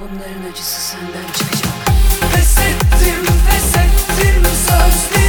Bunların acısı senden çıkacak. Pes ettim, pes ettim sözleri